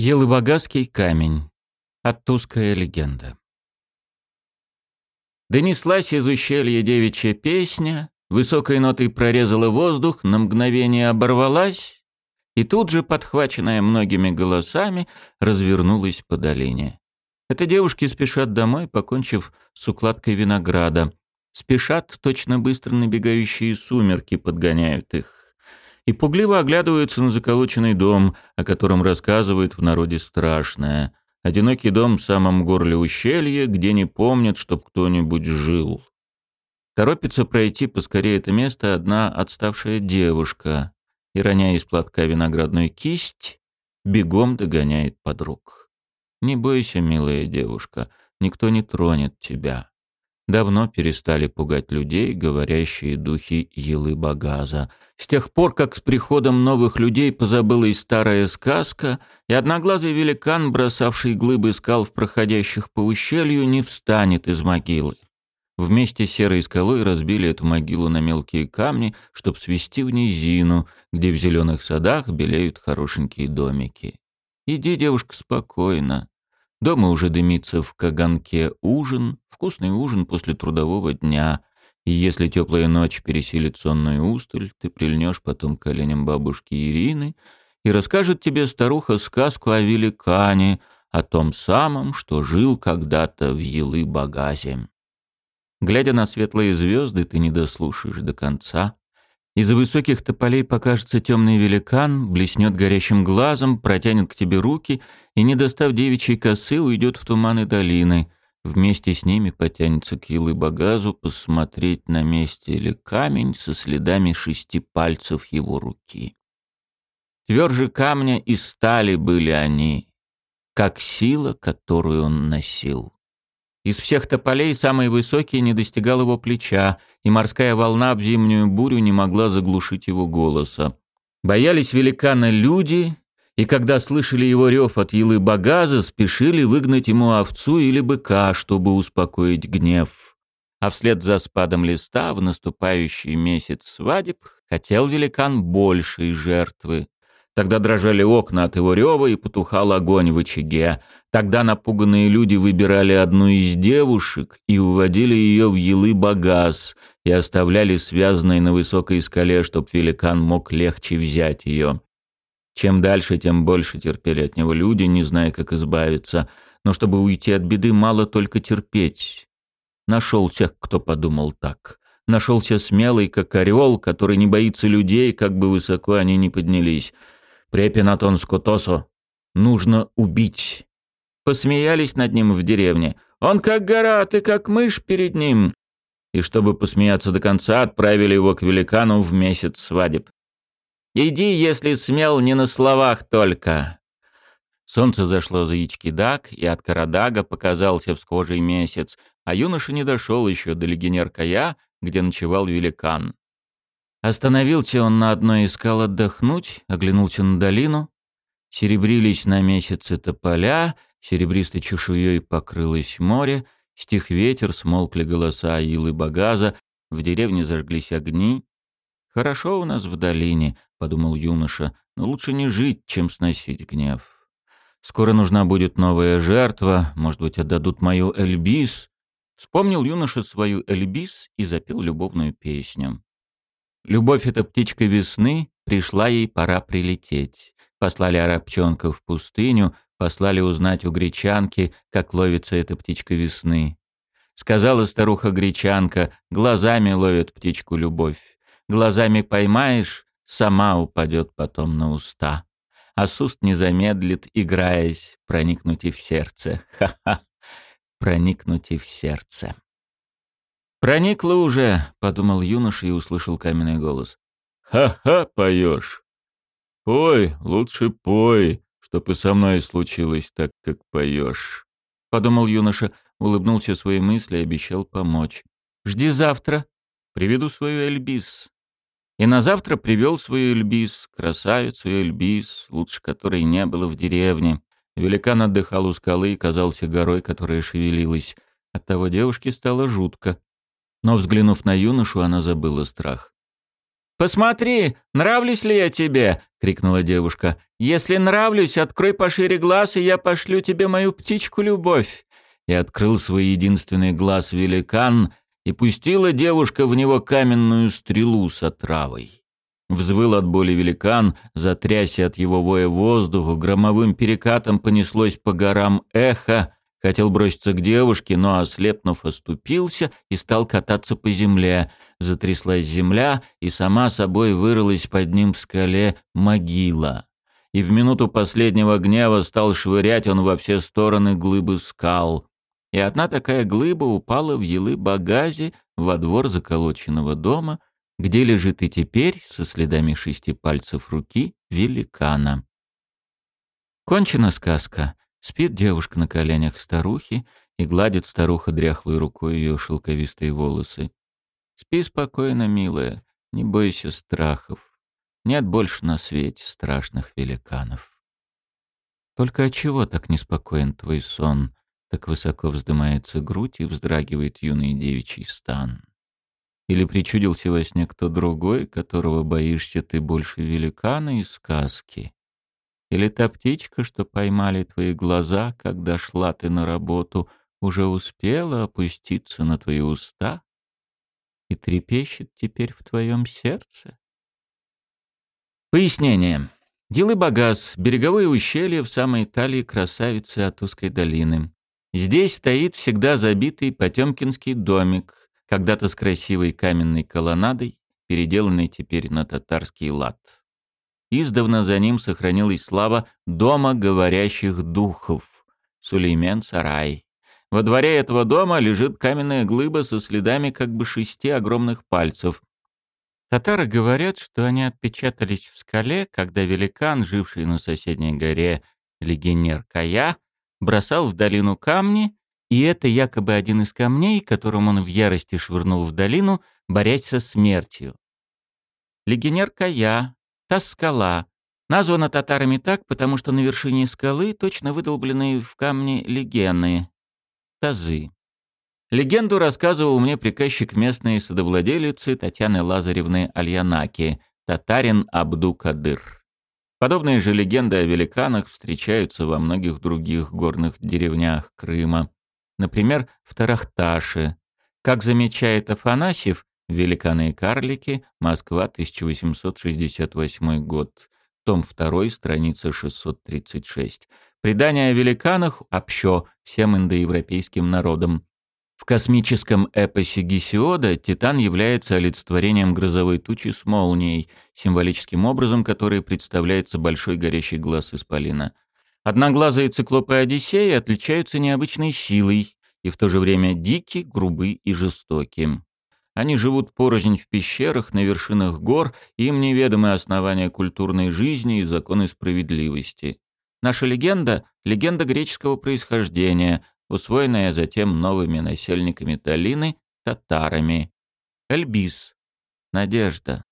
Елыбагасский камень. Оттуская легенда. Донеслась из ущелья девичья песня, высокой нотой прорезала воздух, на мгновение оборвалась, и тут же, подхваченная многими голосами, развернулась по долине. Это девушки спешат домой, покончив с укладкой винограда. Спешат, точно быстро набегающие сумерки подгоняют их и пугливо оглядываются на заколоченный дом, о котором рассказывают в народе страшное. Одинокий дом в самом горле ущелья, где не помнят, чтоб кто-нибудь жил. Торопится пройти поскорее это место одна отставшая девушка и, роняя из платка виноградную кисть, бегом догоняет подруг. «Не бойся, милая девушка, никто не тронет тебя. Давно перестали пугать людей говорящие духи Елы-Багаза. С тех пор, как с приходом новых людей позабылась старая сказка, и одноглазый великан, бросавший глыбы скал в проходящих по ущелью, не встанет из могилы. Вместе с серой скалой разбили эту могилу на мелкие камни, чтоб свести в низину, где в зеленых садах белеют хорошенькие домики. Иди, девушка, спокойно. Дома уже дымится в каганке ужин, вкусный ужин после трудового дня. И если теплая ночь пересилит сонную усталь, ты прильнешь потом к коленям бабушки Ирины и расскажет тебе старуха сказку о великане, о том самом, что жил когда-то в Елы-Багазе. Глядя на светлые звезды, ты не дослушаешь до конца, из-за высоких тополей покажется темный великан, блеснет горящим глазом, протянет к тебе руки и, не достав девичьей косы, уйдет в туманы долины. Вместе с ними потянется к Елы-Багазу посмотреть, на месте ли камень со следами шести пальцев его руки. Тверже камня и стали были они, как сила, которую он носил. Из всех тополей самый высокий не достигал его плеча, и морская волна в зимнюю бурю не могла заглушить его голоса. Боялись великана люди, и когда слышали его рев от елы багаза, спешили выгнать ему овцу или быка, чтобы успокоить гнев. А вслед за спадом листа в наступающий месяц свадеб хотел великан большей жертвы. Тогда дрожали окна от его рева и потухал огонь в очаге. Тогда напуганные люди выбирали одну из девушек и уводили ее в елы-багаз и оставляли связанной на высокой скале, чтоб великан мог легче взять ее. Чем дальше, тем больше терпели от него люди, не зная, как избавиться. Но чтобы уйти от беды, мало только терпеть. Нашелся, кто подумал так. Нашелся смелый, как орел, который не боится людей, как бы высоко они ни поднялись. Препинатон Скотосо. Нужно убить. Посмеялись над ним в деревне. Он как гора, ты как мышь перед ним. И чтобы посмеяться до конца, отправили его к великану в месяц свадеб. Иди, если смел, не на словах только. Солнце зашло за Ичкидак, и от Карадага показался всхожий месяц, а юноша не дошел еще до легионер где ночевал великан. Остановился он на одной из скал отдохнуть, оглянулся на долину. Серебрились на месяце тополя, серебристой чешуей покрылось море, стих ветер, смолкли голоса Илы Багаза, в деревне зажглись огни. «Хорошо у нас в долине», — подумал юноша, — «но лучше не жить, чем сносить гнев. Скоро нужна будет новая жертва, может быть, отдадут мою Эльбис». Вспомнил юноша свою Эльбис и запел любовную песню. Любовь эта птичка весны, пришла ей пора прилететь. Послали арабчонка в пустыню, послали узнать у гречанки, как ловится эта птичка весны. Сказала старуха-гречанка, глазами ловит птичку любовь. Глазами поймаешь, сама упадет потом на уста. А с уст не замедлит, играясь, проникнуть и в сердце. Ха-ха, проникнуть и в сердце. «Проникло уже», — подумал юноша и услышал каменный голос. «Ха-ха, поешь! Пой, лучше пой, чтоб и со мной случилось так, как поешь», — подумал юноша, улыбнулся своей мысли и обещал помочь. «Жди завтра. Приведу свою Эльбис». И на завтра привел свою Эльбис, красавицу Эльбис, лучше которой не было в деревне. Великан отдыхал у скалы и казался горой, которая шевелилась. Оттого девушке стало жутко. Но, взглянув на юношу, она забыла страх. «Посмотри, нравлюсь ли я тебе?» — крикнула девушка. «Если нравлюсь, открой пошире глаз, и я пошлю тебе мою птичку-любовь». И открыл свой единственный глаз великан, и пустила девушка в него каменную стрелу с отравой. Взвыл от боли великан, затрясся от его воя воздуху, громовым перекатом понеслось по горам эхо, хотел броситься к девушке, но, ослепнув, оступился и стал кататься по земле. Затряслась земля, и сама собой вырылась под ним в скале могила. И в минуту последнего гнева стал швырять он во все стороны глыбы скал. И одна такая глыба упала в елы-багазе во двор заколоченного дома — где лежит и теперь, со следами шести пальцев руки, великана. Кончена сказка. Спит девушка на коленях старухи и гладит старуха дряхлой рукой ее шелковистые волосы. Спи спокойно, милая, не бойся страхов. Нет больше на свете страшных великанов. Только отчего так неспокоен твой сон? Так высоко вздымается грудь и вздрагивает юный девичий стан. Или причудился во сне кто другой, которого боишься ты больше великана из сказки? Или та птичка, что поймали твои глаза, когда шла ты на работу, уже успела опуститься на твои уста и трепещет теперь в твоем сердце? Пояснение. Дилы-Багаз — береговое ущелье в самой Италии красавицы от узкой долины. Здесь стоит всегда забитый Потемкинский домик, когда-то с красивой каменной колоннадой, переделанной теперь на татарский лад. Издавна за ним сохранилась слава «Дома говорящих духов» — Сулеймен-Сарай. Во дворе этого дома лежит каменная глыба со следами как бы шести огромных пальцев. Татары говорят, что они отпечатались в скале, когда великан, живший на соседней горе легионер Кая, бросал в долину камни, и это якобы один из камней, которым он в ярости швырнул в долину, борясь со смертью. Легионер Кая, та скала, названа татарами так, потому что на вершине скалы точно выдолблены в камне легены, тазы. Легенду рассказывал мне приказчик местной садовладелицы Татьяны Лазаревны Альянаки, татарин Абду-Кадыр. Подобные же легенды о великанах встречаются во многих других горных деревнях Крыма. Например, в Тарахташе. Как замечает Афанасьев, «Великаны и карлики. Москва, 1868 год». Том 2, страница 636. Предание о великанах общо всем индоевропейским народам. В космическом эпосе Гесиода Титан является олицетворением грозовой тучи с молнией, символическим образом которой представляется большой горящий глаз исполина. Одноглазые циклопы Одиссея отличаются необычной силой и в то же время дики, грубы и жестоки. Они живут порознь в пещерах, на вершинах гор, им неведомы основания культурной жизни и законы справедливости. Наша легенда — легенда греческого происхождения, усвоенная затем новыми насельниками Таллины — татарами. Эльбис — надежда.